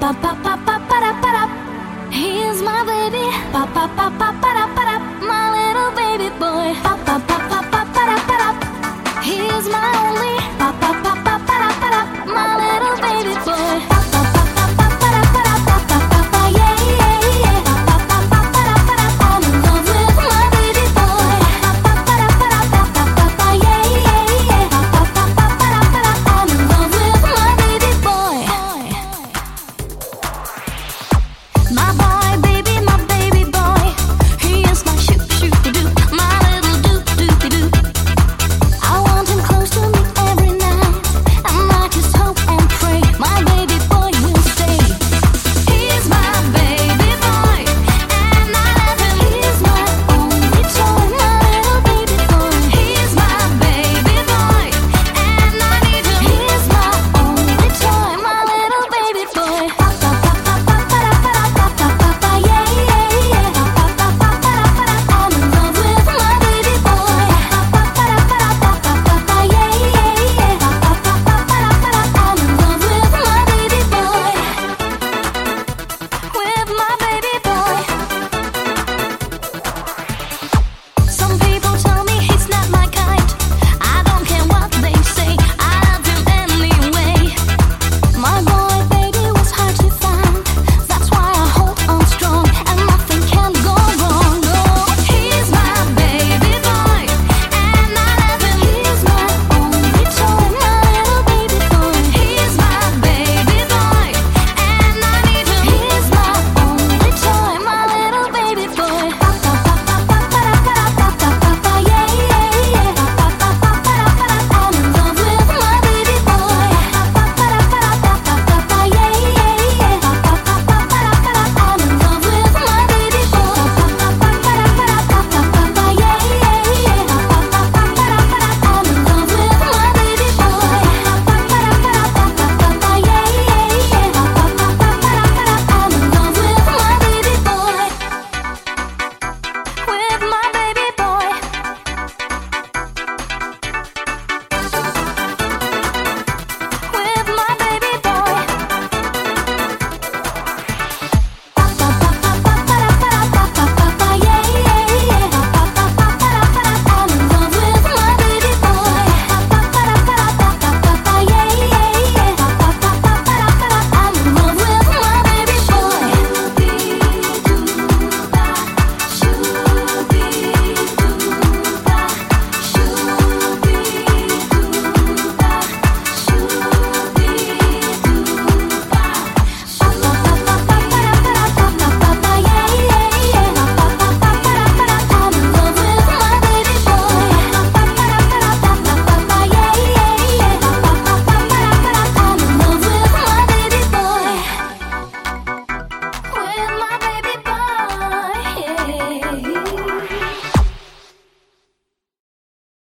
pa pa pa pa pa da pa da. He's my baby. my body.